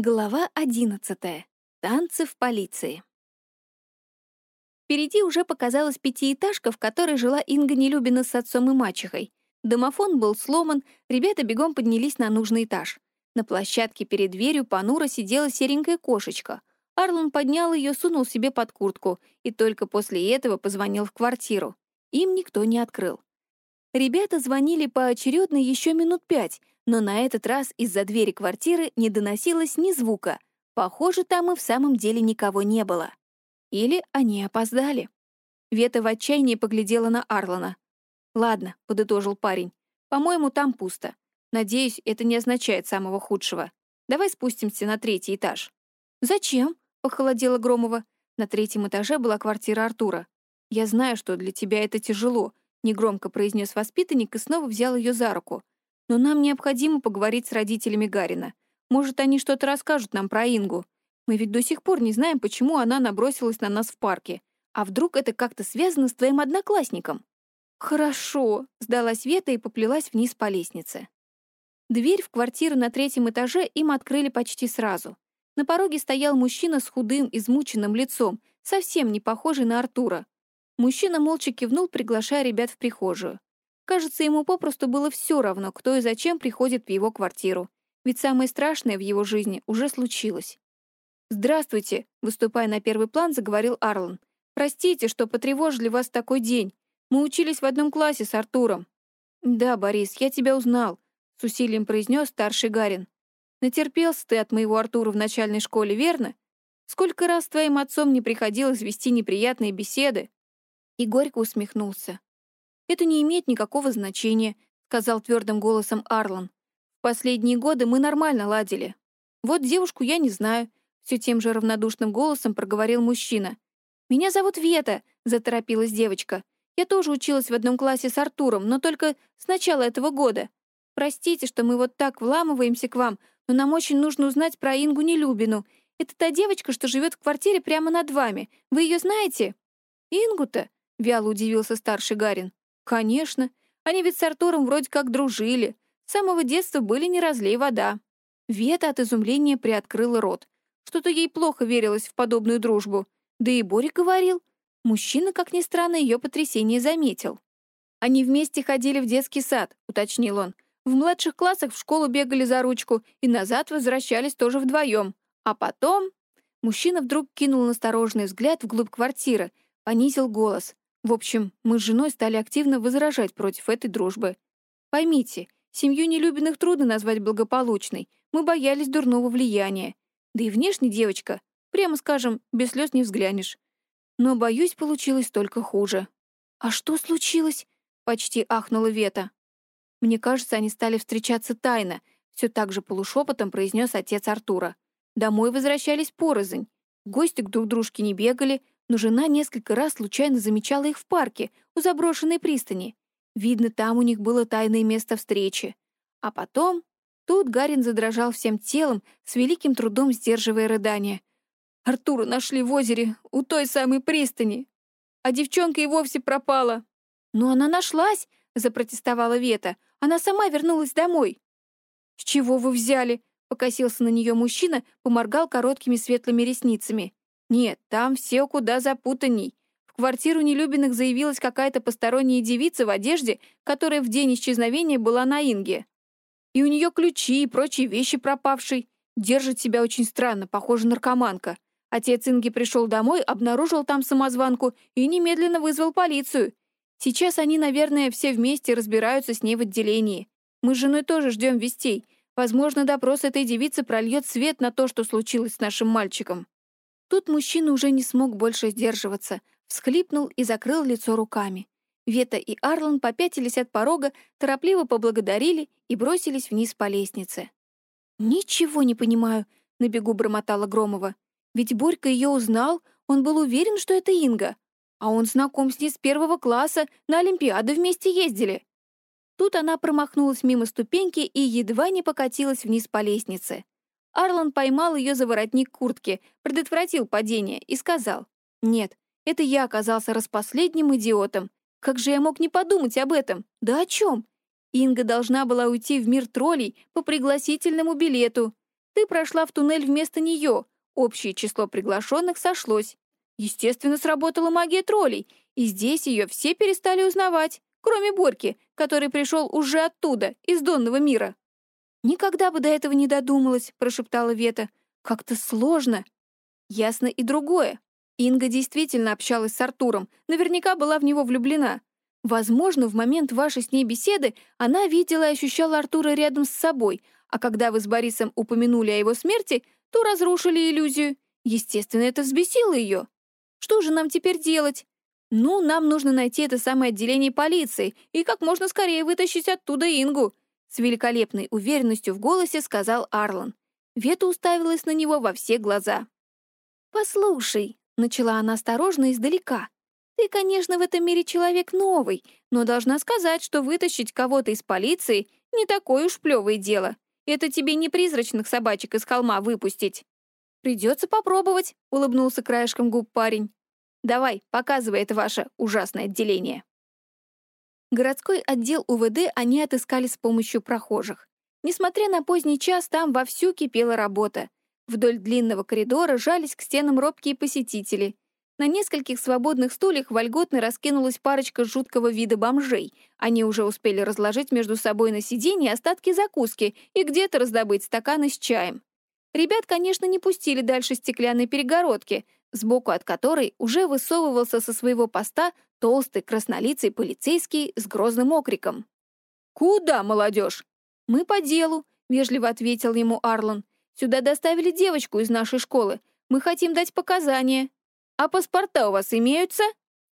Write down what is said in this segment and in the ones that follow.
Глава одиннадцатая. Танцы в полиции. Впереди уже показалась пятиэтажка, в которой жила Инга Нелюбина с отцом и мачехой. Домофон был сломан, ребята бегом поднялись на нужный этаж. На площадке перед дверью понуро сидела серенькая кошечка. Арлон поднял ее, сунул себе под куртку и только после этого позвонил в квартиру. Им никто не открыл. Ребята звонили поочередно еще минут пять, но на этот раз из-за двери квартиры не доносилось ни звука. Похоже, там и в самом деле никого не было. Или они опоздали. Вета в отчаянии поглядела на Арлона. «Ладно», — подытожил парень, — «по-моему, там пусто. Надеюсь, это не означает самого худшего. Давай спустимся на третий этаж». «Зачем?» — похолодела Громова. На третьем этаже была квартира Артура. «Я знаю, что для тебя это тяжело», — негромко произнес воспитанник и снова взял ее за руку. Но нам необходимо поговорить с родителями Гарина. Может, они что-то расскажут нам про Ингу. Мы ведь до сих пор не знаем, почему она набросилась на нас в парке. А вдруг это как-то связано с твоим одноклассником? Хорошо, сдалась Вета и поплелась вниз по лестнице. Дверь в квартиру на третьем этаже им открыли почти сразу. На пороге стоял мужчина с худым, измученным лицом, совсем не похожий на Артура. Мужчина молча кивнул, приглашая ребят в прихожую. Кажется, ему попросту было все равно, кто и зачем приходит в его квартиру. Ведь самое страшное в его жизни уже случилось. «Здравствуйте», — выступая на первый план, заговорил Арлан. «Простите, что потревожили вас такой день. Мы учились в одном классе с Артуром». «Да, Борис, я тебя узнал», — с усилием произнес старший Гарин. «Натерпелся ты от моего Артура в начальной школе, верно? Сколько раз твоим отцом не приходилось вести неприятные беседы?» И горько усмехнулся. «Это не имеет никакого значения», — сказал твердым голосом Арлан. «В последние годы мы нормально ладили. Вот девушку я не знаю», — все тем же равнодушным голосом проговорил мужчина. «Меня зовут Вета», — заторопилась девочка. «Я тоже училась в одном классе с Артуром, но только с начала этого года. Простите, что мы вот так вламываемся к вам, но нам очень нужно узнать про Ингу Нелюбину. Это та девочка, что живет в квартире прямо над вами. Вы ее знаете?» «Ингу-то?» — вяло удивился старший Гарин. Конечно, они ведь с Артуром вроде как дружили. С самого детства были не разлей вода. Вета от изумления приоткрыла рот. Что-то ей плохо верилось в подобную дружбу. Да и Боря говорил. Мужчина, как ни странно, ее потрясение заметил. «Они вместе ходили в детский сад», — уточнил он. «В младших классах в школу бегали за ручку и назад возвращались тоже вдвоем. А потом...» Мужчина вдруг кинул настороженный взгляд вглубь квартиры, понизил голос. В общем, мы с женой стали активно возражать против этой дружбы. Поймите, семью Нелюбиных трудно назвать благополучной, мы боялись дурного влияния. Да и внешне девочка, прямо скажем, без слез не взглянешь. Но, боюсь, получилось только хуже. «А что случилось?» — почти ахнула Вета. «Мне кажется, они стали встречаться тайно», — все так же полушепотом произнес отец Артура. Домой возвращались порознь. Гости к друг дружке не бегали, но жена несколько раз случайно замечала их в парке, у заброшенной пристани. Видно, там у них было тайное место встречи. А потом... Тут Гарин задрожал всем телом, с великим трудом сдерживая рыдание. Артура нашли в озере, у той самой пристани. А девчонка и вовсе пропала. «Но она нашлась!» — запротестовала Вета. «Она сама вернулась домой». «С чего вы взяли?» — покосился на нее мужчина, поморгал короткими светлыми ресницами. Нет, там все куда запутанней. В квартиру Нелюбиных заявилась какая-то посторонняя девица в одежде, которая в день исчезновения была на Инге. И у нее ключи и прочие вещи пропавшей. Держит себя очень странно, похоже наркоманка. Отец Инги пришел домой, обнаружил там самозванку и немедленно вызвал полицию. Сейчас они, наверное, все вместе разбираются с ней в отделении. Мы с женой тоже ждем вестей. Возможно, допрос этой девицы прольет свет на то, что случилось с нашим мальчиком. Тут мужчина уже не смог больше сдерживаться, всхлипнул и закрыл лицо руками. Вета и Арлан попятились от порога, торопливо поблагодарили и бросились вниз по лестнице. «Ничего не понимаю», — на бегу бормотала Громова. «Ведь Борька ее узнал, он был уверен, что это Инга. А он знаком с ней с первого класса, на Олимпиаду вместе ездили». Тут она промахнулась мимо ступеньки и едва не покатилась вниз по лестнице. Арлан поймал ее за воротник куртки, предотвратил падение и сказал, «Нет, это я оказался распоследним идиотом. Как же я мог не подумать об этом? Да о чем? Инга должна была уйти в мир троллей по пригласительному билету. Ты прошла в туннель вместо нее. Общее число приглашенных сошлось. Естественно, сработала магия троллей, и здесь ее все перестали узнавать, кроме Борьки, который пришел уже оттуда, из донного мира. «Никогда бы до этого не додумалась», — прошептала Вета. «Как-то сложно». Ясно и другое. Инга действительно общалась с Артуром, наверняка была в него влюблена. Возможно, в момент вашей с ней беседы она видела и ощущала Артура рядом с собой, а когда вы с Борисом упомянули о его смерти, то разрушили иллюзию. Естественно, это взбесило ее. Что же нам теперь делать? Ну, нам нужно найти это самое отделение полиции и как можно скорее вытащить оттуда Ингу. С великолепной уверенностью в голосе сказал Арлан. Вета уставилась на него во все глаза. «Послушай», — начала она осторожно издалека, «ты, конечно, в этом мире человек новый, но должна сказать, что вытащить кого-то из полиции — не такое уж плевое дело. Это тебе не призрачных собачек из холма выпустить». «Придется попробовать», — улыбнулся краешком губ парень. Давай, показывай это ваше ужасное отделение». Городской отдел УВД они отыскали с помощью прохожих. Несмотря на поздний час, там вовсю кипела работа. Вдоль длинного коридора жались к стенам робкие посетители. На нескольких свободных стульях вольготно раскинулась парочка жуткого вида бомжей. Они уже успели разложить между собой на сиденье остатки закуски и где-то раздобыть стаканы с чаем. Ребят, конечно, не пустили дальше стеклянной перегородки — сбоку от которой уже высовывался со своего поста толстый краснолицый полицейский с грозным окриком. «Куда, молодежь?» «Мы по делу», — вежливо ответил ему Арлан. «Сюда доставили девочку из нашей школы. Мы хотим дать показания». «А паспорта у вас имеются?»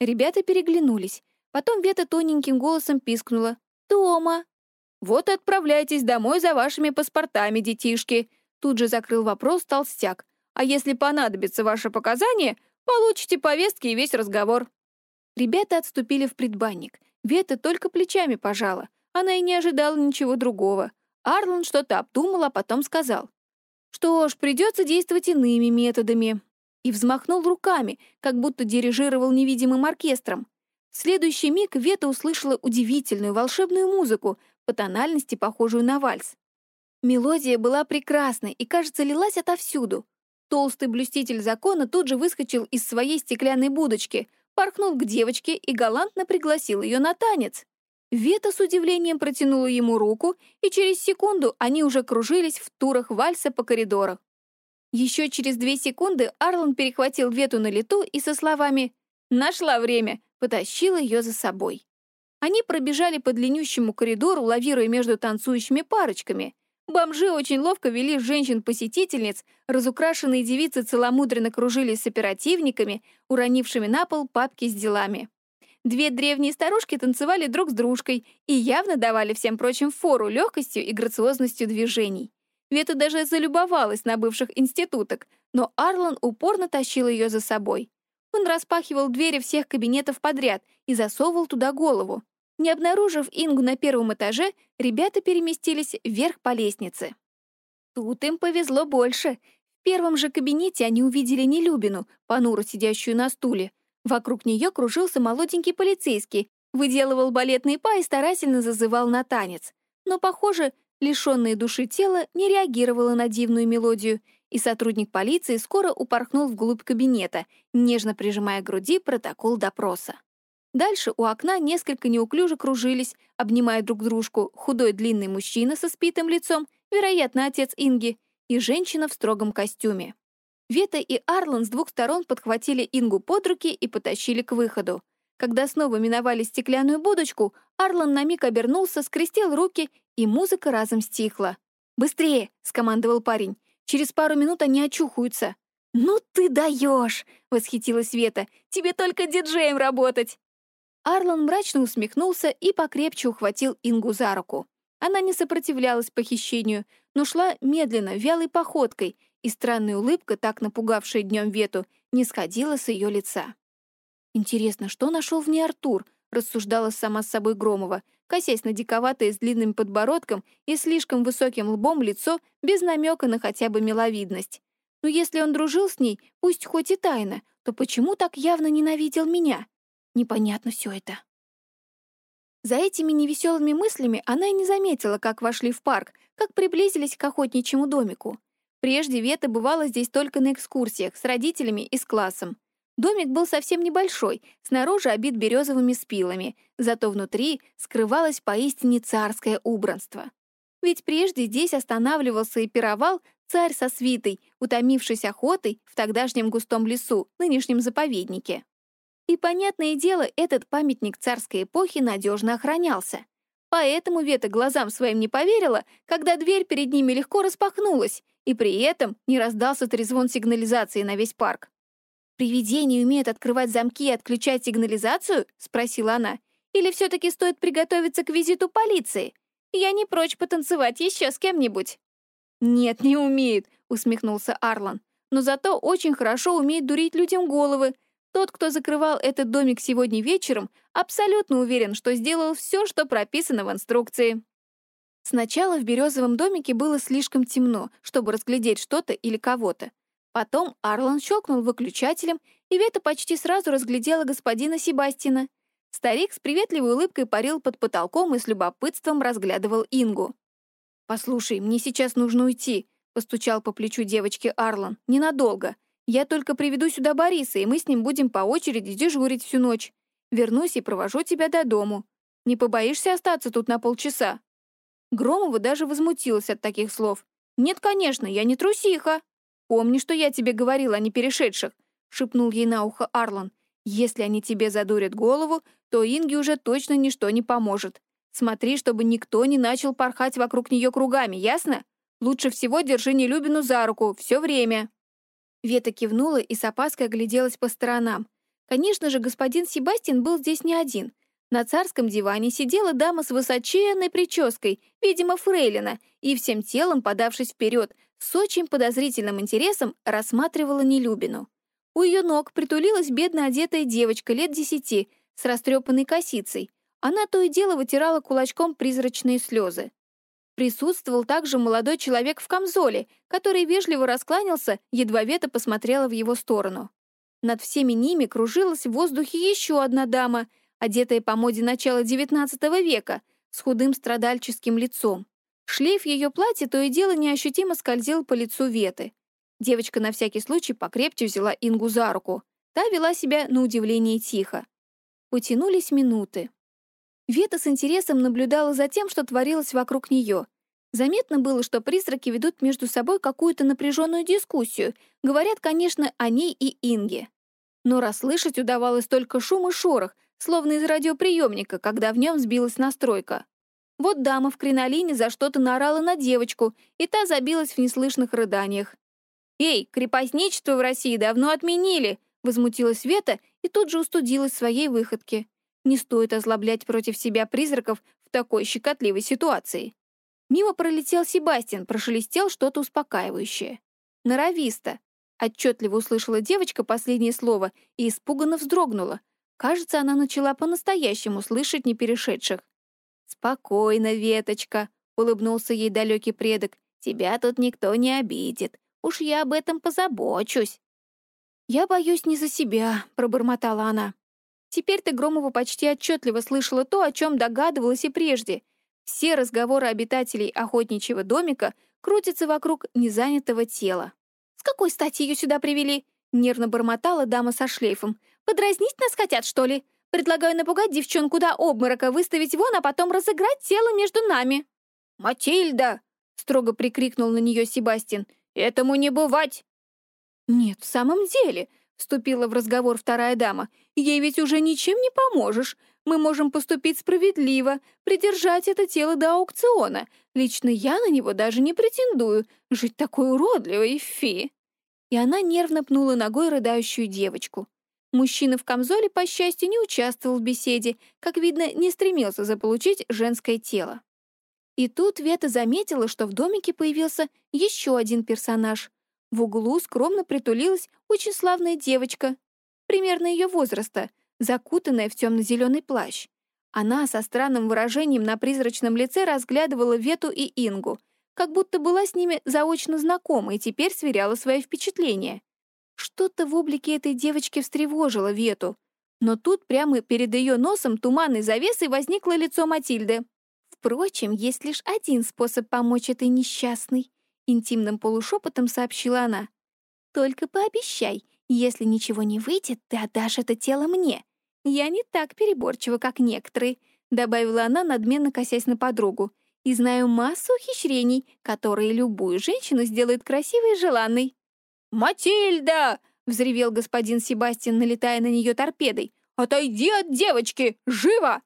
Ребята переглянулись. Потом Вета тоненьким голосом пискнула. «Тома!» «Вот и отправляйтесь домой за вашими паспортами, детишки!» Тут же закрыл вопрос толстяк а если понадобится ваше показание, получите повестки и весь разговор». Ребята отступили в предбанник. Вета только плечами пожала. Она и не ожидала ничего другого. Арлан что-то обдумал, а потом сказал. «Что ж, придется действовать иными методами». И взмахнул руками, как будто дирижировал невидимым оркестром. В следующий миг Вета услышала удивительную волшебную музыку, по тональности похожую на вальс. Мелодия была прекрасной и, кажется, лилась отовсюду. Толстый блюститель закона тут же выскочил из своей стеклянной будочки, порхнул к девочке и галантно пригласил ее на танец. Вета с удивлением протянула ему руку, и через секунду они уже кружились в турах вальса по коридору. Еще через две секунды Арлан перехватил Вету на лету и со словами «Нашла время!» потащил ее за собой. Они пробежали по длиннющему коридору, лавируя между танцующими парочками. Бомжи очень ловко вели женщин-посетительниц, разукрашенные девицы целомудренно кружились с оперативниками, уронившими на пол папки с делами. Две древние старушки танцевали друг с дружкой и явно давали всем прочим фору легкостью и грациозностью движений. Вета даже залюбовалась на бывших институток, но Арлан упорно тащил ее за собой. Он распахивал двери всех кабинетов подряд и засовывал туда голову. Не обнаружив Ингу на первом этаже, ребята переместились вверх по лестнице. Тут им повезло больше. В первом же кабинете они увидели Нелюбину, понуро сидящую на стуле. Вокруг нее кружился молоденький полицейский, выделывал балетные па и старательно зазывал на танец. Но, похоже, лишённое души тело не реагировало на дивную мелодию, и сотрудник полиции скоро упорхнул вглубь кабинета, нежно прижимая к груди протокол допроса. Дальше у окна несколько неуклюже кружились, обнимая друг дружку, худой длинный мужчина со спитым лицом, вероятно, отец Инги, и женщина в строгом костюме. Вета и Арлан с двух сторон подхватили Ингу под руки и потащили к выходу. Когда снова миновали стеклянную будочку, Арлан на миг обернулся, скрестил руки, и музыка разом стихла. «Быстрее!» — скомандовал парень. «Через пару минут они очухаются». «Ну ты даешь!» — восхитилась Вета. «Тебе только диджеем работать!» Арлан мрачно усмехнулся и покрепче ухватил Ингу за руку. Она не сопротивлялась похищению, но шла медленно, вялой походкой, и странная улыбка, так напугавшая днем Вету, не сходила с ее лица. «Интересно, что нашел в ней Артур?» — рассуждала сама с собой Громова, косясь на диковатое с длинным подбородком и слишком высоким лбом лицо без намека на хотя бы миловидность. Но если он дружил с ней, пусть хоть и тайно, то почему так явно ненавидел меня? Непонятно все это. За этими невеселыми мыслями она и не заметила, как вошли в парк, как приблизились к охотничьему домику. Прежде Вета бывала здесь только на экскурсиях с родителями и с классом. Домик был совсем небольшой, снаружи обит березовыми спилами, зато внутри скрывалось поистине царское убранство. Ведь прежде здесь останавливался и пировал царь со свитой, утомившись охотой в тогдашнем густом лесу, нынешнем заповеднике. И, понятное дело, этот памятник царской эпохи надежно охранялся. Поэтому Вета глазам своим не поверила, когда дверь перед ними легко распахнулась, и при этом не раздался трезвон сигнализации на весь парк. «Привидения умеют открывать замки и отключать сигнализацию?» — спросила она. «Или все-таки стоит приготовиться к визиту полиции? Я не прочь потанцевать еще с кем-нибудь». «Нет, не умеет», — усмехнулся Арлан. «Но зато очень хорошо умеет дурить людям головы, тот, кто закрывал этот домик сегодня вечером, абсолютно уверен, что сделал все, что прописано в инструкции. Сначала в березовом домике было слишком темно, чтобы разглядеть что-то или кого-то. Потом Арлан щелкнул выключателем, и Вета почти сразу разглядела господина Себастина. Старик с приветливой улыбкой парил под потолком и с любопытством разглядывал Ингу. «Послушай, мне сейчас нужно уйти», — постучал по плечу девочки Арлан. «Ненадолго. Я только приведу сюда Бориса, и мы с ним будем по очереди дежурить всю ночь. Вернусь и провожу тебя до дому. Не побоишься остаться тут на полчаса?» Громова даже возмутилась от таких слов. «Нет, конечно, я не трусиха. Помни, что я тебе говорил о неперешедших», — шепнул ей на ухо Арлан. «Если они тебе задурят голову, то Инге уже точно ничто не поможет. Смотри, чтобы никто не начал порхать вокруг нее кругами, ясно? Лучше всего держи Нелюбину за руку все время». Вета кивнула и с опаской огляделась по сторонам. Конечно же, господин Себастьян был здесь не один. На царском диване сидела дама с высоченной прической, видимо, фрейлина, и всем телом, подавшись вперед, с очень подозрительным интересом рассматривала Нелюбину. У ее ног притулилась бедно одетая девочка лет десяти с растрепанной косицей. Она то и дело вытирала кулачком призрачные слезы. Присутствовал также молодой человек в камзоле, который вежливо раскланялся, едва Вета посмотрела в его сторону. Над всеми ними кружилась в воздухе еще одна дама, одетая по моде начала XIX века, с худым страдальческим лицом. Шлейф ее платья то и дело неощутимо скользил по лицу Веты. Девочка на всякий случай покрепче взяла Ингу за руку. Та вела себя на удивление тихо. Потянулись минуты. Вета с интересом наблюдала за тем, что творилось вокруг нее. Заметно было, что призраки ведут между собой какую-то напряженную дискуссию, говорят, конечно, о ней и Инге. Но расслышать удавалось только шум и шорох, словно из радиоприемника, когда в нем сбилась настройка. Вот дама в кринолине за что-то наорала на девочку, и та забилась в неслышных рыданиях. «Эй, крепостничество в России давно отменили!» — возмутилась Света и тут же устудилась своей выходке. Не стоит озлоблять против себя призраков в такой щекотливой ситуации. Мимо пролетел Себастьян, прошелестел что-то успокаивающее. «Норовисто!» — отчетливо услышала девочка последнее слово и испуганно вздрогнула. Кажется, она начала по-настоящему слышать неперешедших. «Спокойно, Веточка», — улыбнулся ей далекий предок. «Тебя тут никто не обидит. Уж я об этом позабочусь». «Я боюсь не за себя», — пробормотала она. Теперь ты, Громова, почти отчетливо слышала то, о чем догадывалась и прежде. Все разговоры обитателей охотничьего домика крутятся вокруг незанятого тела. «С какой стати ее сюда привели?» — нервно бормотала дама со шлейфом. «Подразнить нас хотят, что ли? Предлагаю напугать девчонку до обморока, выставить вон, а потом разыграть тело между нами». «Матильда!» — строго прикрикнул на нее Себастьян. «Этому не бывать!» «Нет, в самом деле, Вступила в разговор вторая дама. «Ей ведь уже ничем не поможешь. Мы можем поступить справедливо, придержать это тело до аукциона. Лично я на него даже не претендую. Жить такой уродливой, фи!» И она нервно пнула ногой рыдающую девочку. Мужчина в камзоле, по счастью, не участвовал в беседе, как видно, не стремился заполучить женское тело. И тут Вета заметила, что в домике появился еще один персонаж. В углу скромно притулилась очень славная девочка, примерно ее возраста, закутанная в темно-зеленый плащ. Она со странным выражением на призрачном лице разглядывала Вету и Ингу, как будто была с ними заочно знакома и теперь сверяла свои впечатления. Что-то в облике этой девочки встревожило Вету, но тут прямо перед ее носом туманной завесой возникло лицо Матильды. Впрочем, есть лишь один способ помочь этой несчастной. Интимным полушепотом сообщила она. «Только пообещай, если ничего не выйдет, ты отдашь это тело мне. Я не так переборчива, как некоторые», — добавила она, надменно косясь на подругу. «И знаю массу ухищрений, которые любую женщину сделают красивой и желанной». «Матильда!» — взревел господин Себастьян, налетая на нее торпедой. «Отойди от девочки! Живо!»